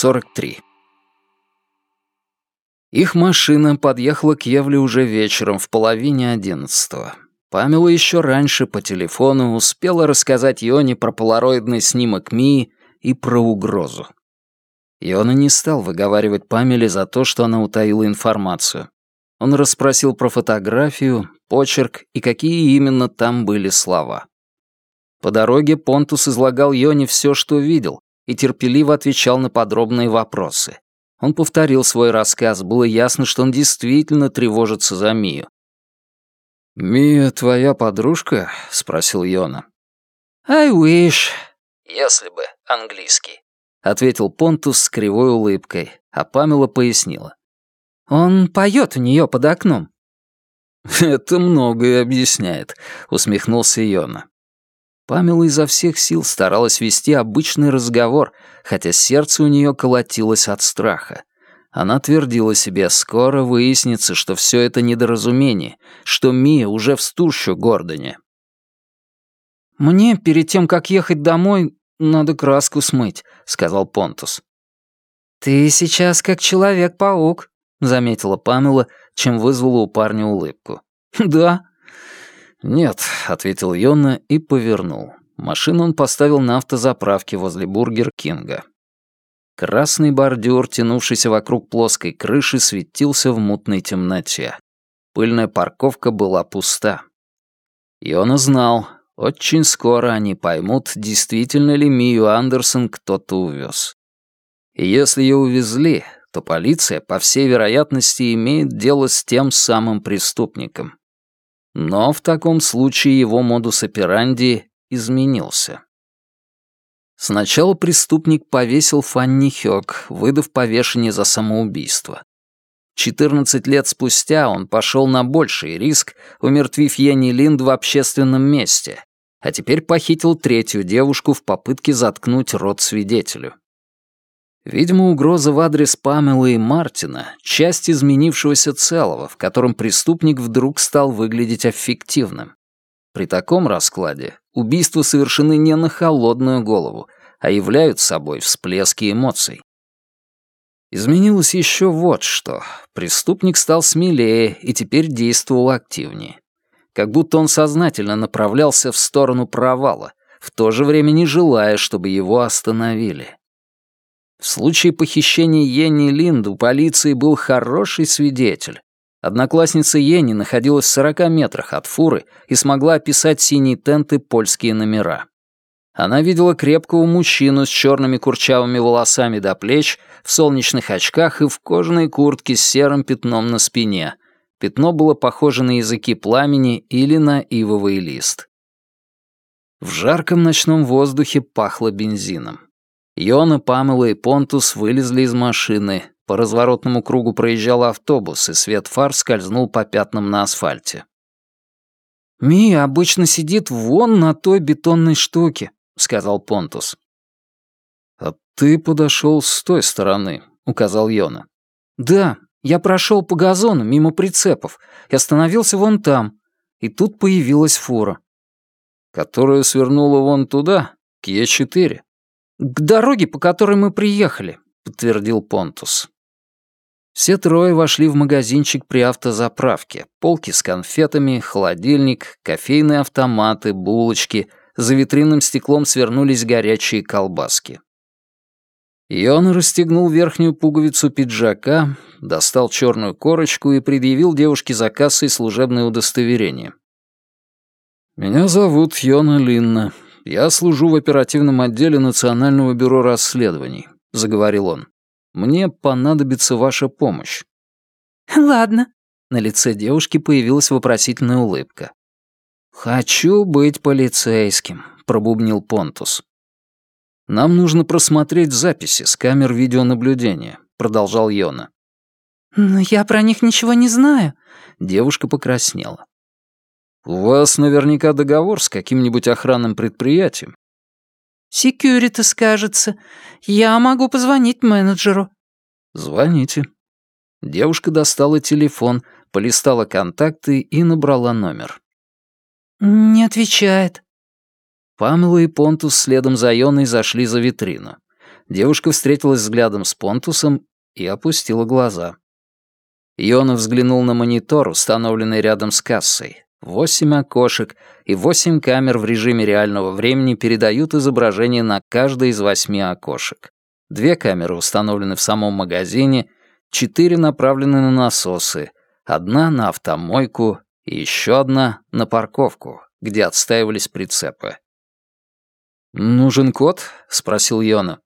43. Их машина подъехала к Евле уже вечером в половине одиннадцатого. Памела еще раньше по телефону успела рассказать Йоне про полароидный снимок Мии и про угрозу. Йона не стал выговаривать Памеле за то, что она утаила информацию. Он расспросил про фотографию, почерк и какие именно там были слова. По дороге Понтус излагал Йоне все, что видел, и терпеливо отвечал на подробные вопросы. Он повторил свой рассказ, было ясно, что он действительно тревожится за Мию. «Мия твоя подружка?» — спросил Йона. «I wish». «Если бы, английский», — ответил Понтус с кривой улыбкой, а Памела пояснила. «Он поет у нее под окном». «Это многое объясняет», — усмехнулся Йона. Памела изо всех сил старалась вести обычный разговор, хотя сердце у нее колотилось от страха. Она твердила себе, скоро выяснится, что все это недоразумение, что Мия уже в стущу Гордоне. «Мне перед тем, как ехать домой, надо краску смыть», — сказал Понтус. «Ты сейчас как Человек-паук», — заметила Памела, чем вызвала у парня улыбку. «Да», «Нет», — ответил Йона и повернул. Машину он поставил на автозаправке возле Бургер Кинга. Красный бордюр, тянувшийся вокруг плоской крыши, светился в мутной темноте. Пыльная парковка была пуста. Йона знал, очень скоро они поймут, действительно ли Мию Андерсон кто-то увез. И если ее увезли, то полиция, по всей вероятности, имеет дело с тем самым преступником. Но в таком случае его модус операнди изменился. Сначала преступник повесил Фанни Хёк, выдав повешение за самоубийство. 14 лет спустя он пошел на больший риск, умертвив Йенни Линд в общественном месте, а теперь похитил третью девушку в попытке заткнуть рот свидетелю. Видимо, угроза в адрес Памелы и Мартина — часть изменившегося целого, в котором преступник вдруг стал выглядеть аффективным. При таком раскладе убийства совершены не на холодную голову, а являют собой всплески эмоций. Изменилось еще вот что. Преступник стал смелее и теперь действовал активнее. Как будто он сознательно направлялся в сторону провала, в то же время не желая, чтобы его остановили. В случае похищения Йенни Линд у полиции был хороший свидетель. Одноклассница Йенни находилась в 40 метрах от фуры и смогла описать синие тенты польские номера. Она видела крепкого мужчину с черными курчавыми волосами до плеч, в солнечных очках и в кожаной куртке с серым пятном на спине. Пятно было похоже на языки пламени или на ивовый лист. В жарком ночном воздухе пахло бензином. Йона, Памела и Понтус вылезли из машины. По разворотному кругу проезжал автобус, и свет фар скользнул по пятнам на асфальте. «Мия обычно сидит вон на той бетонной штуке», — сказал Понтус. «А ты подошел с той стороны», — указал Йона. «Да, я прошел по газону мимо прицепов и остановился вон там, и тут появилась фура». «Которая свернула вон туда, к Е4?» «К дороге, по которой мы приехали», — подтвердил Понтус. Все трое вошли в магазинчик при автозаправке. Полки с конфетами, холодильник, кофейные автоматы, булочки. За витринным стеклом свернулись горячие колбаски. Йон расстегнул верхнюю пуговицу пиджака, достал черную корочку и предъявил девушке за кассой служебное удостоверение. «Меня зовут Йона Линна. «Я служу в оперативном отделе Национального бюро расследований», — заговорил он. «Мне понадобится ваша помощь». «Ладно». На лице девушки появилась вопросительная улыбка. «Хочу быть полицейским», — пробубнил Понтус. «Нам нужно просмотреть записи с камер видеонаблюдения», — продолжал Йона. «Но я про них ничего не знаю». Девушка покраснела. «У вас наверняка договор с каким-нибудь охранным предприятием?» «Секьюритас, кажется. Я могу позвонить менеджеру». «Звоните». Девушка достала телефон, полистала контакты и набрала номер. «Не отвечает». Памела и Понтус следом за Йоной зашли за витрину. Девушка встретилась взглядом с Понтусом и опустила глаза. Йона взглянул на монитор, установленный рядом с кассой. Восемь окошек и восемь камер в режиме реального времени передают изображение на каждое из восьми окошек. Две камеры установлены в самом магазине, четыре направлены на насосы, одна на автомойку и еще одна на парковку, где отстаивались прицепы. «Нужен код?» — спросил Йона.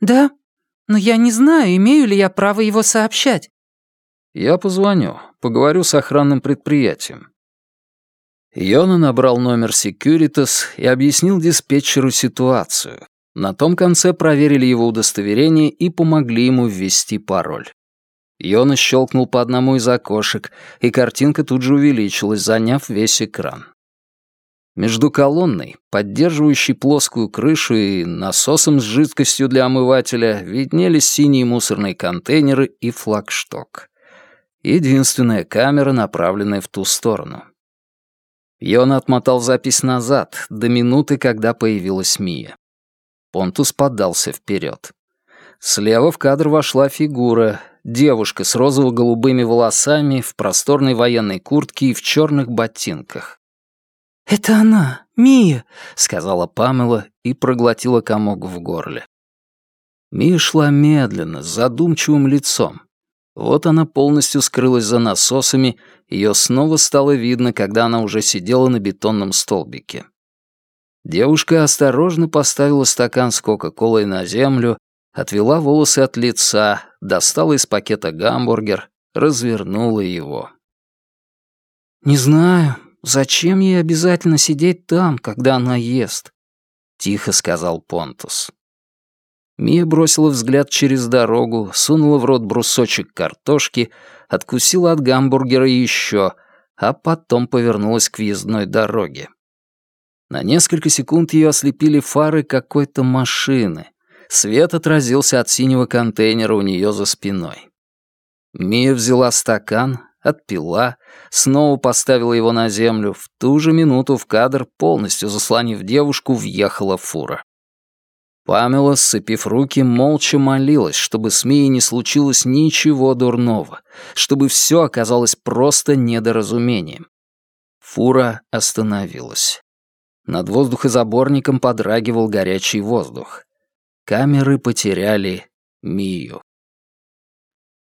«Да, но я не знаю, имею ли я право его сообщать». «Я позвоню, поговорю с охранным предприятием». Йона набрал номер Securitas и объяснил диспетчеру ситуацию. На том конце проверили его удостоверение и помогли ему ввести пароль. Йона щелкнул по одному из окошек, и картинка тут же увеличилась, заняв весь экран. Между колонной, поддерживающей плоскую крышу и насосом с жидкостью для омывателя виднелись синие мусорные контейнеры и флагшток. Единственная камера, направленная в ту сторону. Йона отмотал запись назад, до минуты, когда появилась Мия. Понтус подался вперед. Слева в кадр вошла фигура, девушка с розово-голубыми волосами, в просторной военной куртке и в черных ботинках. «Это она, Мия», — сказала Памела и проглотила комок в горле. Мия шла медленно, с задумчивым лицом. Вот она полностью скрылась за насосами, ее снова стало видно, когда она уже сидела на бетонном столбике. Девушка осторожно поставила стакан с Кока-Колой на землю, отвела волосы от лица, достала из пакета гамбургер, развернула его. «Не знаю, зачем ей обязательно сидеть там, когда она ест?» — тихо сказал Понтус. Мия бросила взгляд через дорогу, сунула в рот брусочек картошки, откусила от гамбургера еще, а потом повернулась к въездной дороге. На несколько секунд ее ослепили фары какой-то машины. Свет отразился от синего контейнера у нее за спиной. Мия взяла стакан, отпила, снова поставила его на землю. В ту же минуту в кадр, полностью заслонив девушку, въехала фура. Памела, сцепив руки, молча молилась, чтобы с Мией не случилось ничего дурного, чтобы все оказалось просто недоразумением. Фура остановилась. Над воздухозаборником подрагивал горячий воздух. Камеры потеряли Мию.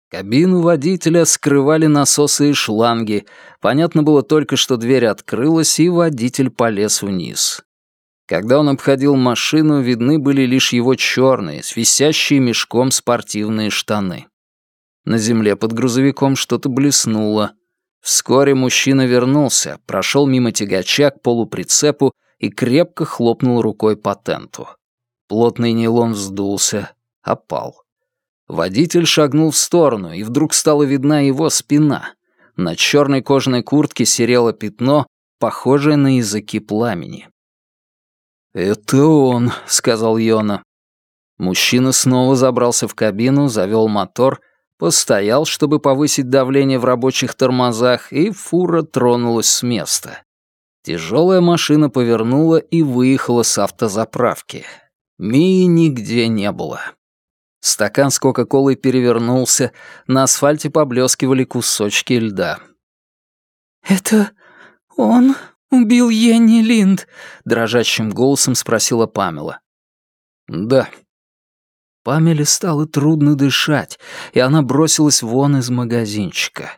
Кабину водителя скрывали насосы и шланги. Понятно было только, что дверь открылась, и водитель полез вниз. Когда он обходил машину, видны были лишь его черные, с висящие мешком спортивные штаны. На земле под грузовиком что-то блеснуло. Вскоре мужчина вернулся, прошел мимо тягача к полуприцепу и крепко хлопнул рукой по тенту. Плотный нейлон вздулся, опал. Водитель шагнул в сторону, и вдруг стала видна его спина. На черной кожаной куртке серело пятно, похожее на языки пламени. «Это он», — сказал Йона. Мужчина снова забрался в кабину, завел мотор, постоял, чтобы повысить давление в рабочих тормозах, и фура тронулась с места. Тяжелая машина повернула и выехала с автозаправки. Мии нигде не было. Стакан с Кока-Колой перевернулся, на асфальте поблескивали кусочки льда. «Это он убил Йенни Линд?» — дрожащим голосом спросила Памела. «Да», Памеле стало трудно дышать, и она бросилась вон из магазинчика.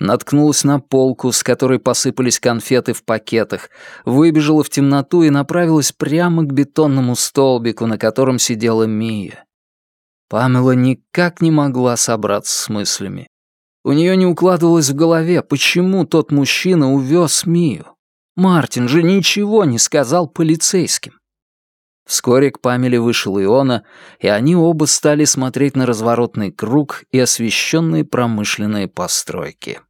Наткнулась на полку, с которой посыпались конфеты в пакетах, выбежала в темноту и направилась прямо к бетонному столбику, на котором сидела Мия. Памела никак не могла собраться с мыслями. У нее не укладывалось в голове, почему тот мужчина увез Мию. Мартин же ничего не сказал полицейским. Вскоре к Памеле вышел Иона, и они оба стали смотреть на разворотный круг и освещенные промышленные постройки.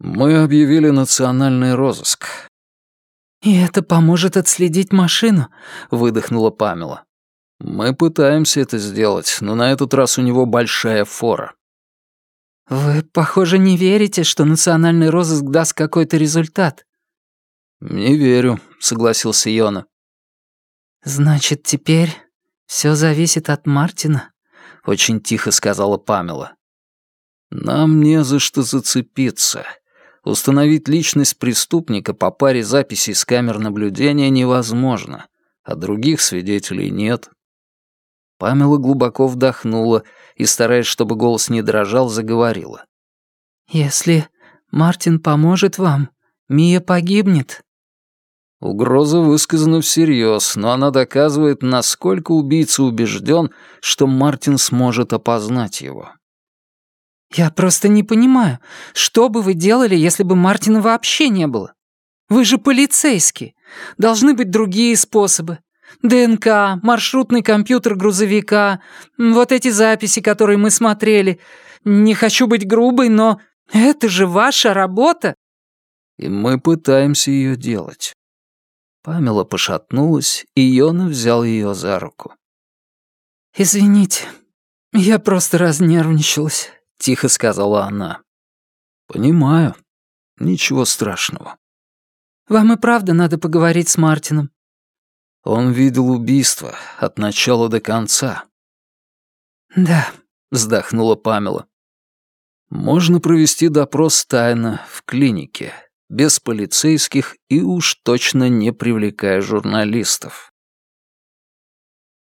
«Мы объявили национальный розыск». «И это поможет отследить машину?» — выдохнула Памела. «Мы пытаемся это сделать, но на этот раз у него большая фора». «Вы, похоже, не верите, что национальный розыск даст какой-то результат». «Не верю», — согласился Йона. «Значит, теперь Все зависит от Мартина», — очень тихо сказала Памела. «Нам не за что зацепиться. Установить личность преступника по паре записей с камер наблюдения невозможно, а других свидетелей нет». Памела глубоко вдохнула и, стараясь, чтобы голос не дрожал, заговорила. «Если Мартин поможет вам, Мия погибнет». Угроза высказана всерьез, но она доказывает, насколько убийца убежден, что Мартин сможет опознать его. «Я просто не понимаю, что бы вы делали, если бы Мартина вообще не было? Вы же полицейский. Должны быть другие способы. ДНК, маршрутный компьютер грузовика, вот эти записи, которые мы смотрели. Не хочу быть грубой, но это же ваша работа!» И мы пытаемся ее делать. Памела пошатнулась, и Йона взял ее за руку. «Извините, я просто разнервничалась», — тихо сказала она. «Понимаю. Ничего страшного». «Вам и правда надо поговорить с Мартином». Он видел убийство от начала до конца. «Да», — вздохнула Памела. Можно провести допрос тайно в клинике, без полицейских и уж точно не привлекая журналистов.